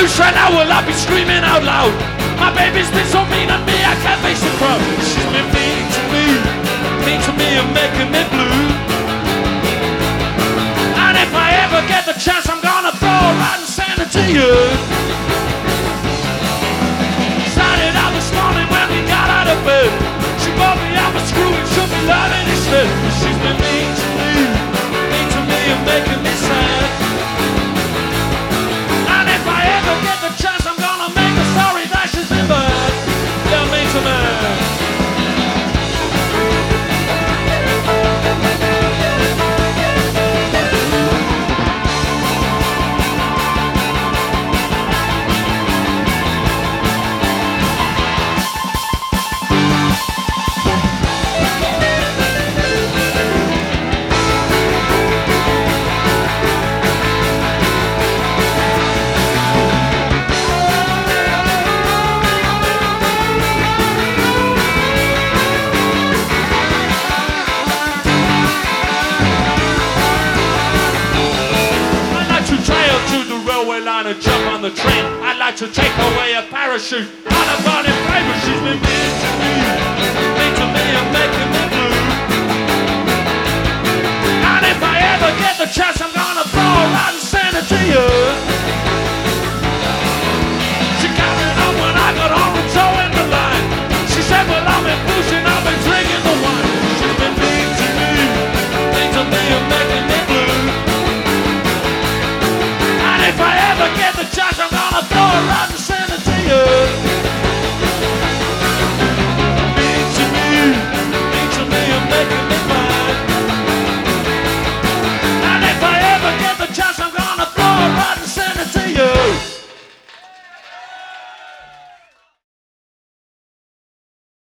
loose right now, well, I'll be screaming out loud. My baby's been so mean on me, I can't face the crowd. She's been mean to me, mean to me and making me blue. And if I ever get the chance, I'm gonna throw her out and send her to you. Started out this morning when we got out of bed. She bought me out a screw and shook me loving instead. She's been railway line and jump on the train. I'd like to take away a parachute on a burning paper. She's been mean to me,